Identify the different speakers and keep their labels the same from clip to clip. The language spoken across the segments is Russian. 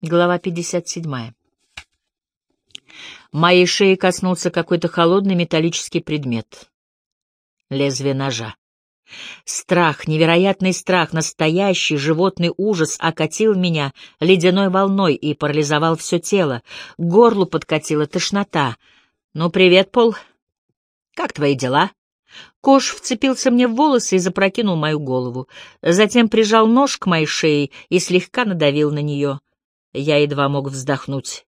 Speaker 1: Глава 57. Моей шеи коснулся какой-то холодный металлический предмет. Лезвие ножа. Страх, невероятный страх, настоящий животный ужас окатил меня ледяной волной и парализовал все тело. К горлу подкатила тошнота. «Ну, привет, Пол. Как твои дела?» Кош вцепился мне в волосы и запрокинул мою голову. Затем прижал нож к моей шее и слегка надавил на нее. Я едва мог вздохнуть.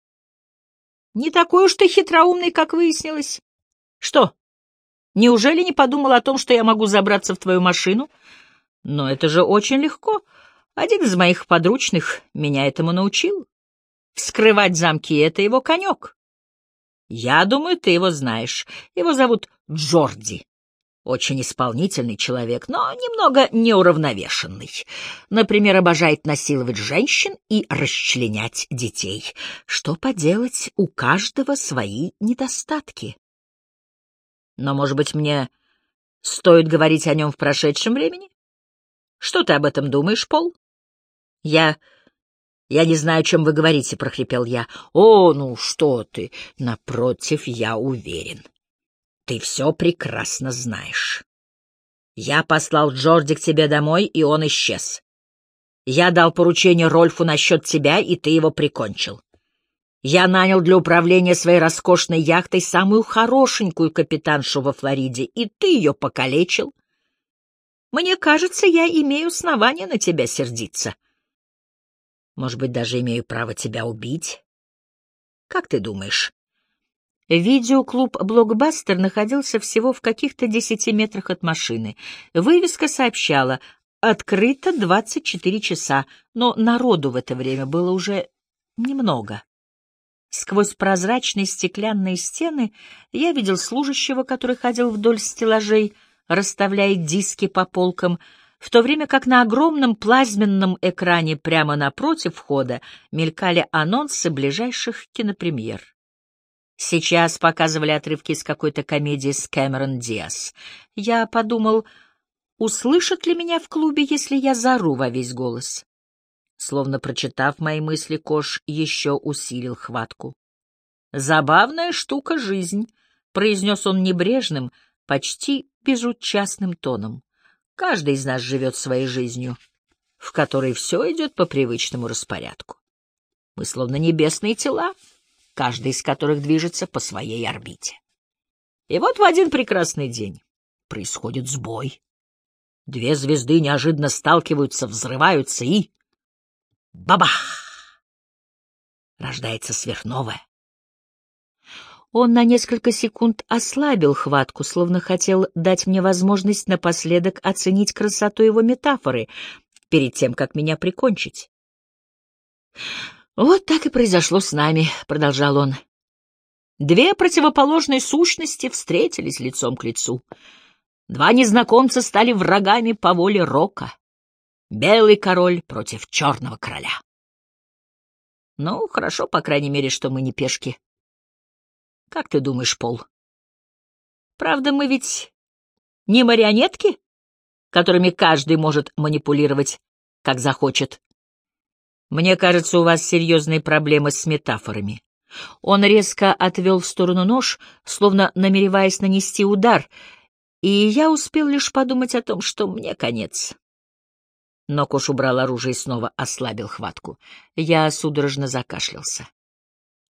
Speaker 1: Не такой уж ты хитроумный, как выяснилось. Что, неужели не подумал о том, что я могу забраться в твою машину? Но это же очень легко. Один из моих подручных меня этому научил. Вскрывать замки — это его конек. Я думаю, ты его знаешь. Его зовут Джорди. Очень исполнительный человек, но немного неуравновешенный. Например, обожает насиловать женщин и расчленять детей. Что поделать, у каждого свои недостатки. Но, может быть, мне стоит говорить о нем в прошедшем времени? Что ты об этом думаешь, Пол? Я... Я не знаю, о чем вы говорите, — прохрипел я. О, ну что ты! Напротив, я уверен. Ты все прекрасно знаешь. Я послал Джорди к тебе домой, и он исчез. Я дал поручение Рольфу насчет тебя, и ты его прикончил. Я нанял для управления своей роскошной яхтой самую хорошенькую капитаншу во Флориде, и ты ее покалечил. Мне кажется, я имею основания на тебя сердиться. Может быть, даже имею право тебя убить? Как ты думаешь, Видеоклуб «Блокбастер» находился всего в каких-то десяти метрах от машины. Вывеска сообщала «Открыто 24 часа», но народу в это время было уже немного. Сквозь прозрачные стеклянные стены я видел служащего, который ходил вдоль стеллажей, расставляя диски по полкам, в то время как на огромном плазменном экране прямо напротив входа мелькали анонсы ближайших кинопремьер. Сейчас показывали отрывки из какой-то комедии с Кэмерон Диас. Я подумал, услышат ли меня в клубе, если я зару во весь голос. Словно прочитав мои мысли, Кош еще усилил хватку. «Забавная штука жизнь», — произнес он небрежным, почти безучастным тоном. «Каждый из нас живет своей жизнью, в которой все идет по привычному распорядку. Мы словно небесные тела, каждый из которых движется по своей орбите. И вот в один прекрасный день происходит сбой. Две звезды неожиданно сталкиваются, взрываются и... Бабах! Рождается сверхновая. Он на несколько секунд ослабил хватку, словно хотел дать мне возможность напоследок оценить красоту его метафоры перед тем, как меня прикончить. «Вот так и произошло с нами», — продолжал он. Две противоположные сущности встретились лицом к лицу. Два незнакомца стали врагами по воле Рока. Белый король против черного короля. Ну, хорошо, по крайней мере, что мы не пешки. Как ты думаешь, Пол? Правда, мы ведь не марионетки, которыми каждый может манипулировать, как захочет. Мне кажется, у вас серьезные проблемы с метафорами. Он резко отвел в сторону нож, словно намереваясь нанести удар, и я успел лишь подумать о том, что мне конец. Но Кош убрал оружие и снова ослабил хватку. Я судорожно закашлялся.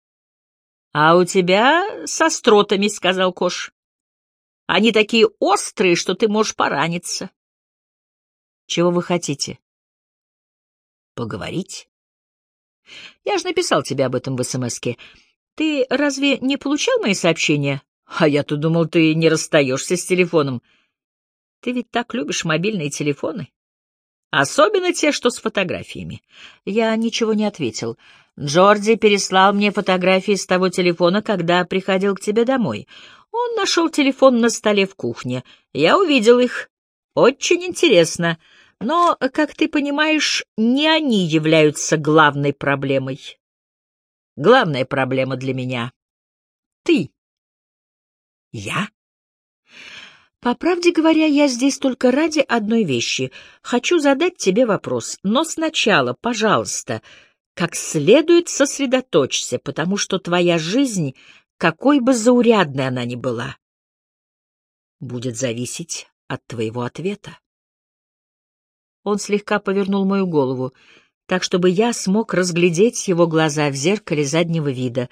Speaker 1: — А у тебя с остротами, — сказал Кош. — Они такие острые, что ты можешь пораниться. — Чего вы хотите? Поговорить? Я же написал тебе об этом в СМСке. Ты разве не получал мои сообщения? А я-то думал, ты не расстаешься с телефоном. Ты ведь так любишь мобильные телефоны. Особенно те, что с фотографиями. Я ничего не ответил. Джорди переслал мне фотографии с того телефона, когда приходил к тебе домой. Он нашел телефон на столе в кухне. Я увидел их. Очень интересно. Но, как ты понимаешь, не они являются главной проблемой. Главная проблема для меня — ты. Я? По правде говоря, я здесь только ради одной вещи. Хочу задать тебе вопрос, но сначала, пожалуйста, как следует сосредоточься, потому что твоя жизнь, какой бы заурядной она ни была, будет зависеть от твоего ответа. Он слегка повернул мою голову, так чтобы я смог разглядеть его глаза в зеркале заднего вида.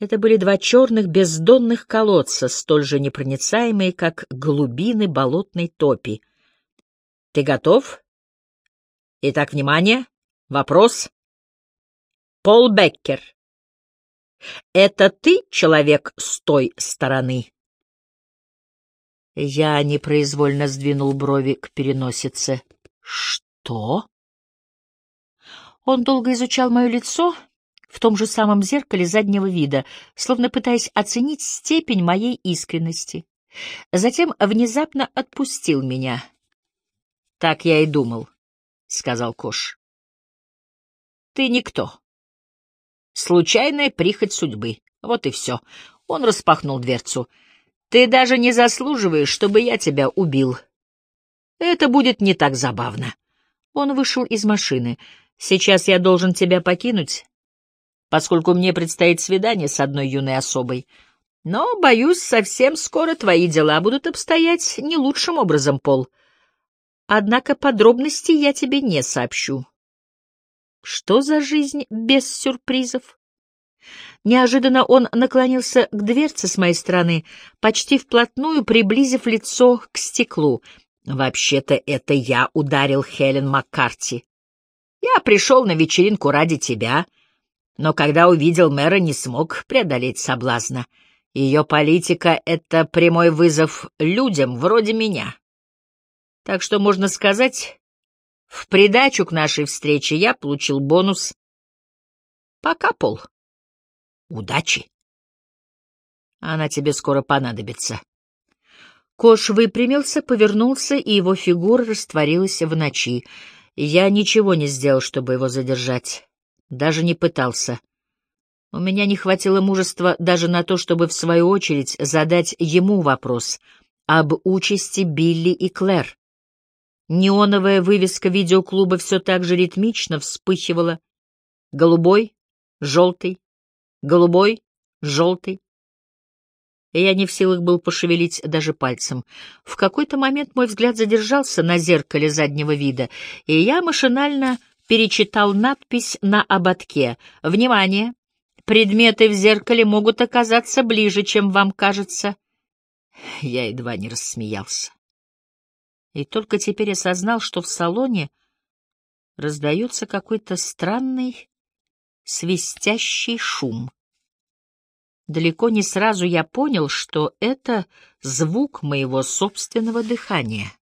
Speaker 1: Это были два черных бездонных колодца, столь же непроницаемые, как глубины болотной топи. «Ты готов?» «Итак, внимание! Вопрос!» «Пол Беккер!» «Это ты человек с той стороны?» Я непроизвольно сдвинул брови к переносице. «Что?» Он долго изучал мое лицо в том же самом зеркале заднего вида, словно пытаясь оценить степень моей искренности. Затем внезапно отпустил меня. «Так я и думал», — сказал Кош. «Ты никто. Случайная прихоть судьбы. Вот и все». Он распахнул дверцу. «Ты даже не заслуживаешь, чтобы я тебя убил. Это будет не так забавно». Он вышел из машины. «Сейчас я должен тебя покинуть, поскольку мне предстоит свидание с одной юной особой. Но, боюсь, совсем скоро твои дела будут обстоять не лучшим образом, Пол. Однако подробностей я тебе не сообщу». «Что за жизнь без сюрпризов?» Неожиданно он наклонился к дверце с моей стороны, почти вплотную приблизив лицо к стеклу — Вообще-то это я ударил Хелен Маккарти. Я пришел на вечеринку ради тебя, но когда увидел мэра, не смог преодолеть соблазна. Ее политика — это прямой вызов людям вроде меня. Так что, можно сказать, в придачу к нашей встрече я получил бонус. Пока, Пол. Удачи. Она тебе скоро понадобится. Кош выпрямился, повернулся, и его фигура растворилась в ночи. Я ничего не сделал, чтобы его задержать. Даже не пытался. У меня не хватило мужества даже на то, чтобы, в свою очередь, задать ему вопрос об участи Билли и Клэр. Неоновая вывеска видеоклуба все так же ритмично вспыхивала. Голубой, желтый, голубой, желтый и я не в силах был пошевелить даже пальцем. В какой-то момент мой взгляд задержался на зеркале заднего вида, и я машинально перечитал надпись на ободке. «Внимание! Предметы в зеркале могут оказаться ближе, чем вам кажется». Я едва не рассмеялся. И только теперь осознал, что в салоне раздается какой-то странный свистящий шум. Далеко не сразу я понял, что это звук моего собственного дыхания.